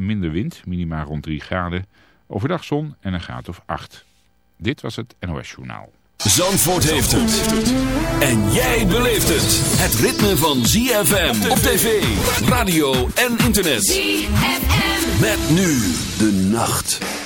en minder wind, minima rond 3 graden. Overdag zon en een graad of 8. Dit was het NOS Journaal. Zandvoort heeft het. En jij beleeft het. Het ritme van ZFM op tv, radio en internet. ZFM. Met nu de nacht.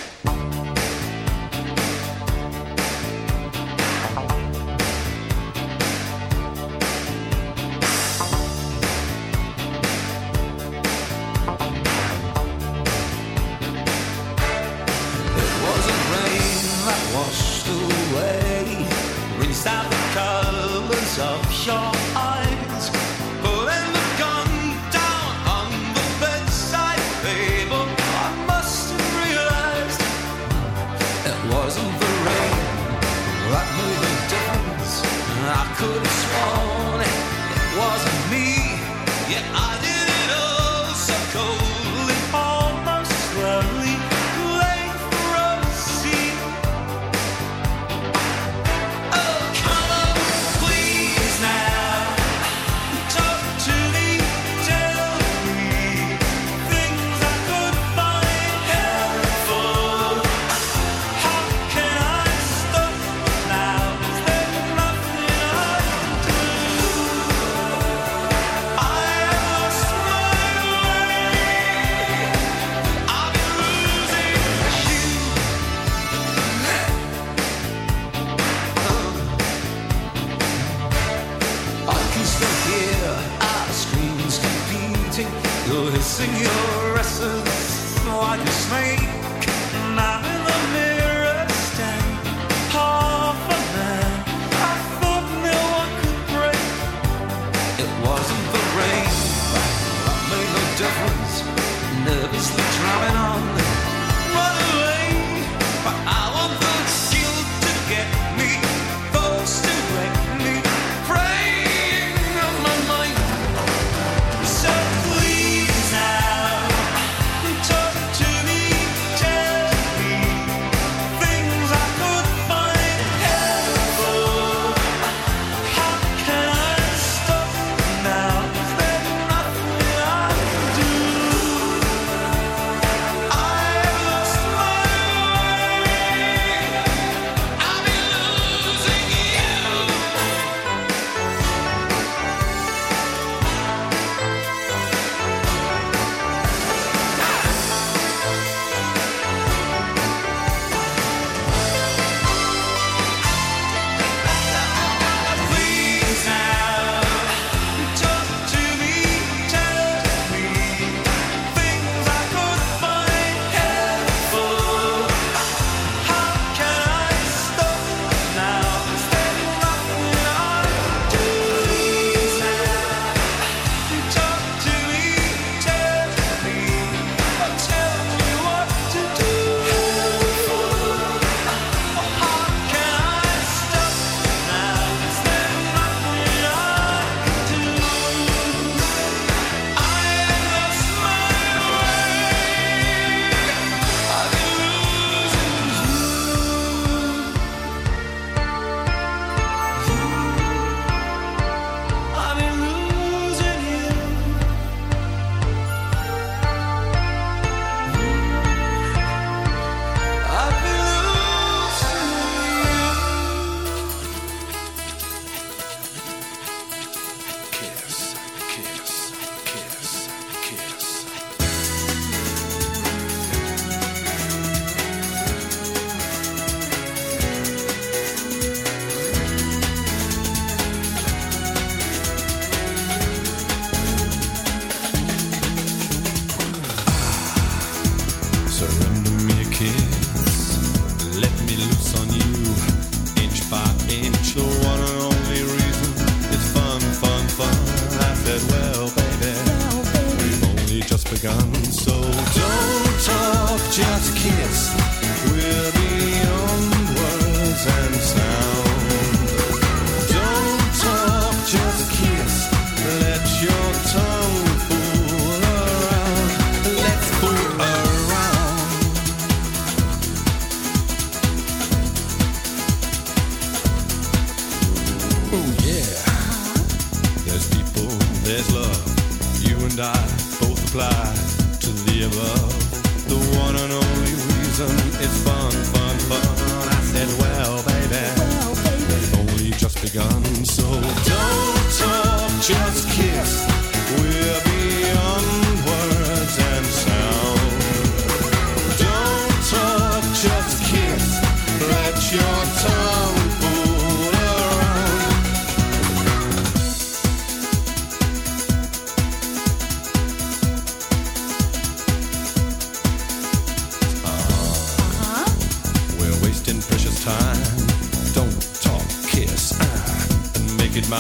make it.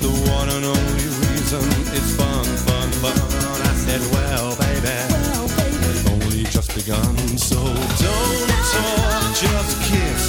The one and only reason is fun, fun, fun. I said, well, baby, well, baby. we've only just begun, so don't talk, just kiss.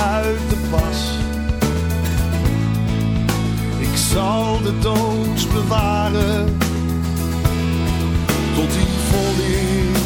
uit de pas. Ik zal de doods bewaren tot die volleer.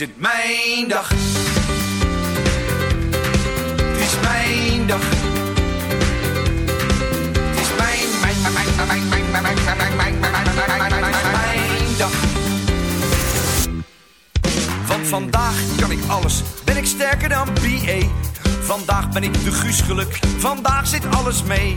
is het mijn dag. Het is mijn dag. Het is mijn, mijn, mijn, mijn, mijn, mijn, mijn, mijn, mijn, mijn, mijn, mijn dag. Want vandaag kan ik alles, ben ik sterker dan BA. Vandaag ben ik de guusgeluk, vandaag zit alles mee.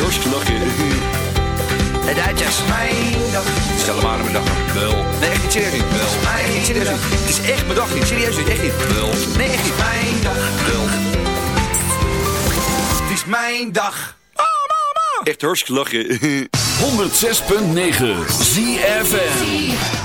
Hartstikke lachen. De Duitsers. Mijn dag. Stel hem aan mijn dag. Wel. Nee, echt niet serieus niet. Wel. Nee, echt niet serieus niet. Het is echt mijn dag niet. Serieus niet. Echt niet. Wel. Nee, echt niet. Mijn dag. Wel. Het is mijn dag. Echt hartstikke lachen. 106.9 ZFM.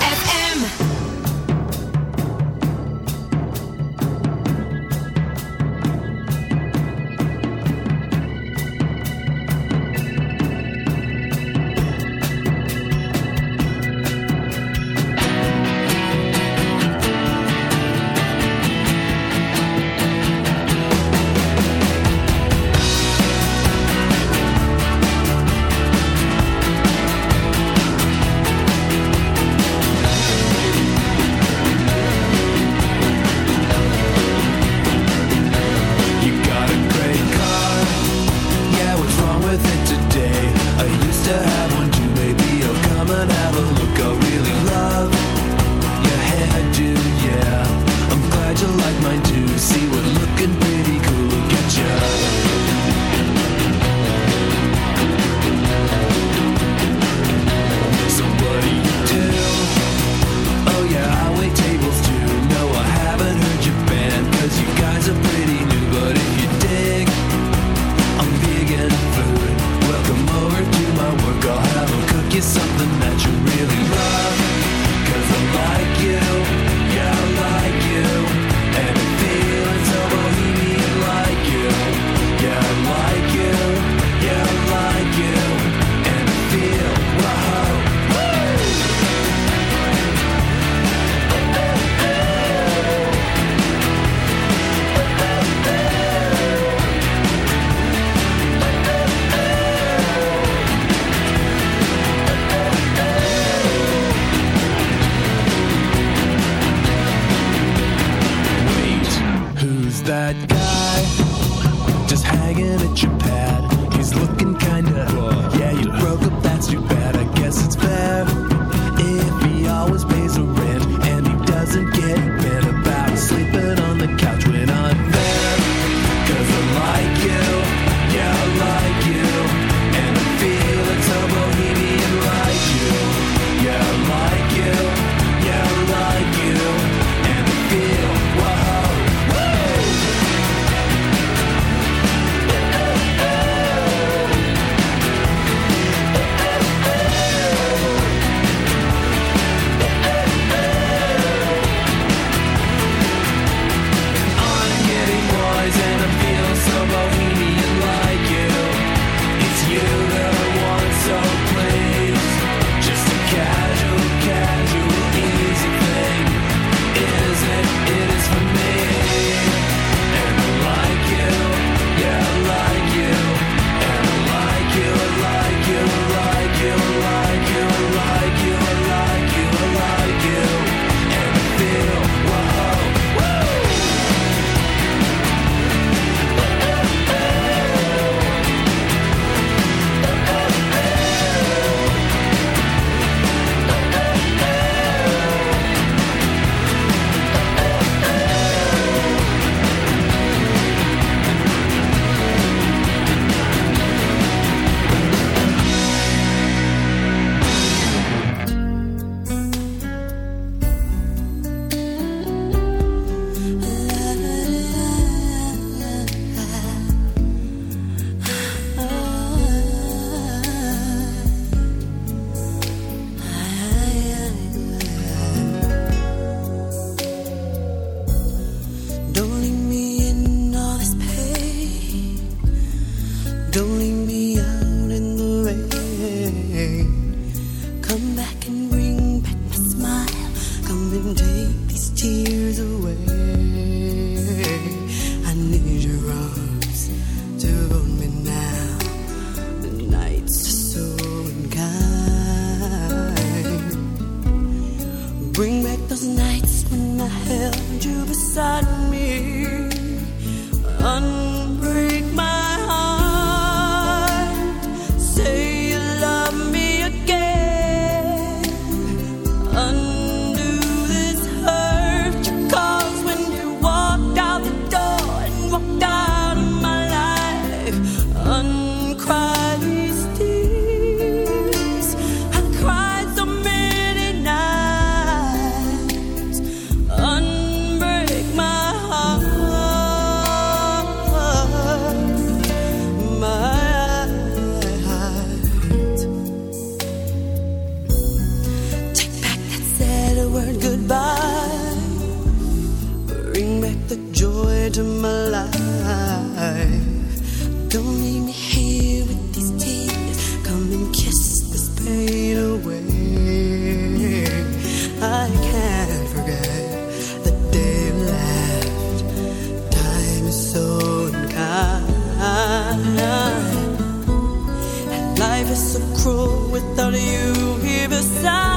life is so cruel without you here beside.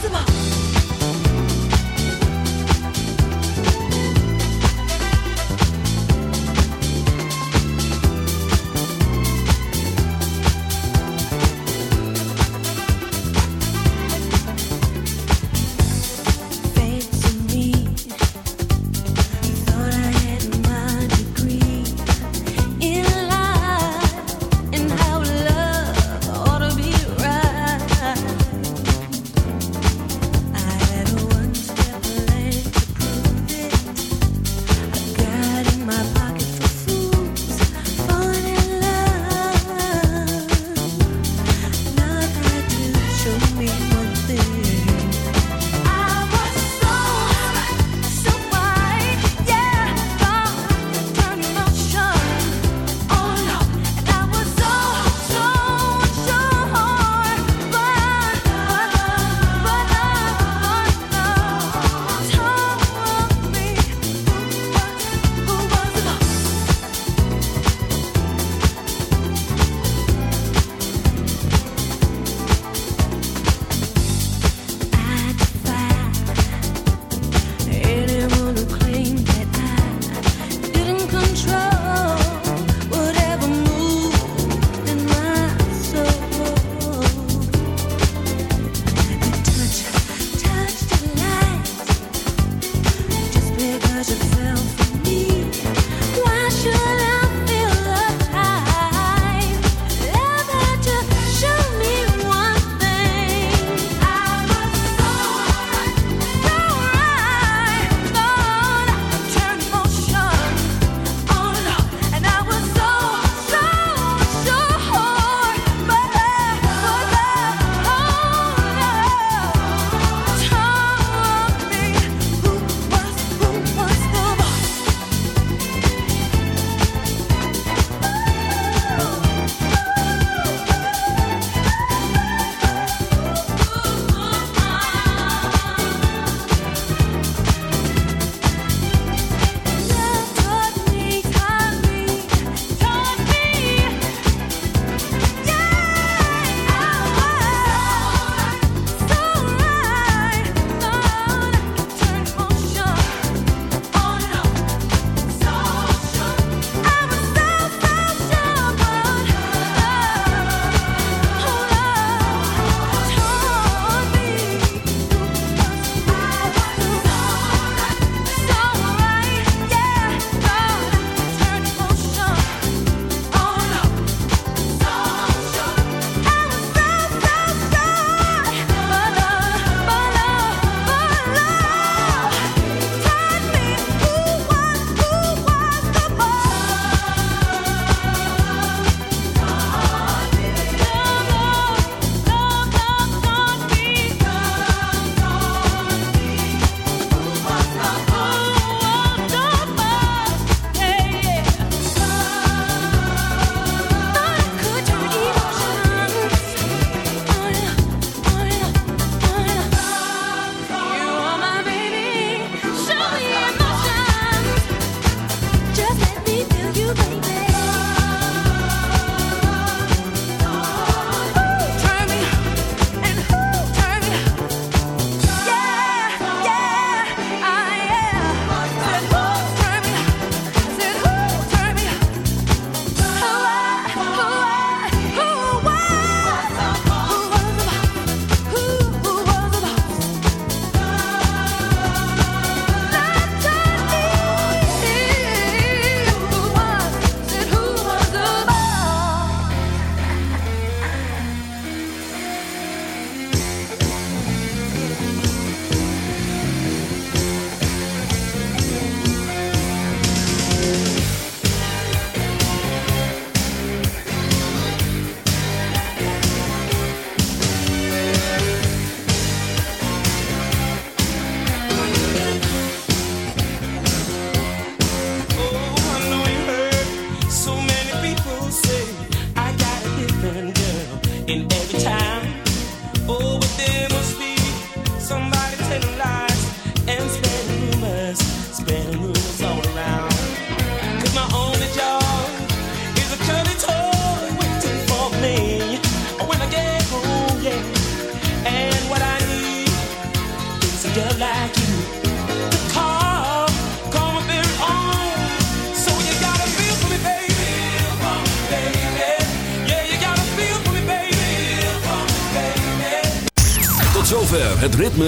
Who was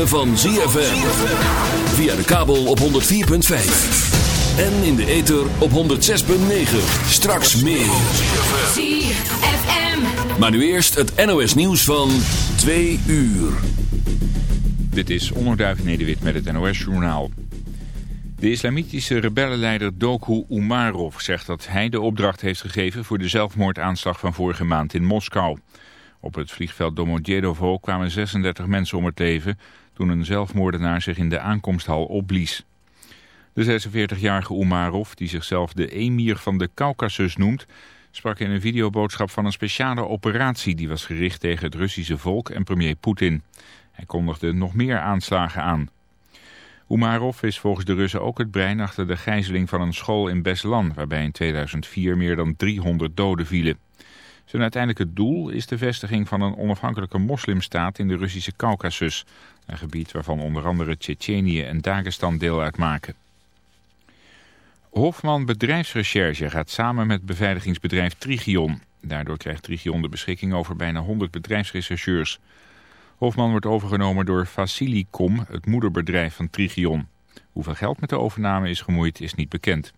ritme van ZFM. Via de kabel op 104.5. En in de ether op 106.9. Straks meer. ZFM. Maar nu eerst het NOS nieuws van 2 uur. Dit is Onderduif Nederwit met het NOS-journaal. De islamitische rebellenleider Doku Umarov zegt dat hij de opdracht heeft gegeven voor de zelfmoordaanslag van vorige maand in Moskou. Op het vliegveld Domodedovo kwamen 36 mensen om het leven toen een zelfmoordenaar zich in de aankomsthal opblies. De 46-jarige Umarov, die zichzelf de emir van de Caucasus noemt, sprak in een videoboodschap van een speciale operatie die was gericht tegen het Russische volk en premier Poetin. Hij kondigde nog meer aanslagen aan. Umarov is volgens de Russen ook het brein achter de gijzeling van een school in Beslan, waarbij in 2004 meer dan 300 doden vielen. Zijn uiteindelijke doel is de vestiging van een onafhankelijke moslimstaat in de Russische Caucasus, een gebied waarvan onder andere Tsjetsjenië en Dagestan deel uitmaken. Hofman Bedrijfsrecherche gaat samen met beveiligingsbedrijf Trigion. Daardoor krijgt Trigion de beschikking over bijna 100 bedrijfsrechercheurs. Hofman wordt overgenomen door Facilicom, het moederbedrijf van Trigion. Hoeveel geld met de overname is gemoeid is niet bekend.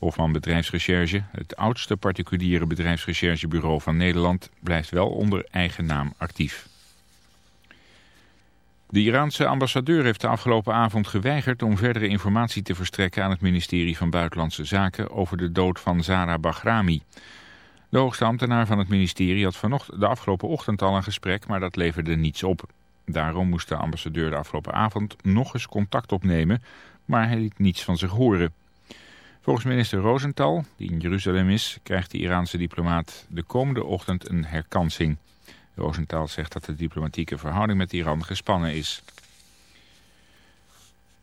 Hofman Bedrijfsrecherche, het oudste particuliere bedrijfsrecherchebureau van Nederland, blijft wel onder eigen naam actief. De Iraanse ambassadeur heeft de afgelopen avond geweigerd om verdere informatie te verstrekken aan het ministerie van Buitenlandse Zaken over de dood van Zara Bahrami. De hoogste ambtenaar van het ministerie had vanochtend de afgelopen ochtend al een gesprek, maar dat leverde niets op. Daarom moest de ambassadeur de afgelopen avond nog eens contact opnemen, maar hij liet niets van zich horen. Volgens minister Rosenthal, die in Jeruzalem is, krijgt de Iraanse diplomaat de komende ochtend een herkansing. Rosenthal zegt dat de diplomatieke verhouding met Iran gespannen is.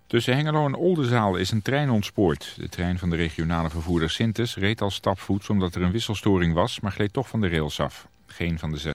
Tussen Hengelo en Oldenzaal is een trein ontspoord. De trein van de regionale vervoerder Sintes reed al stapvoets omdat er een wisselstoring was, maar gleed toch van de rails af. Geen van de zes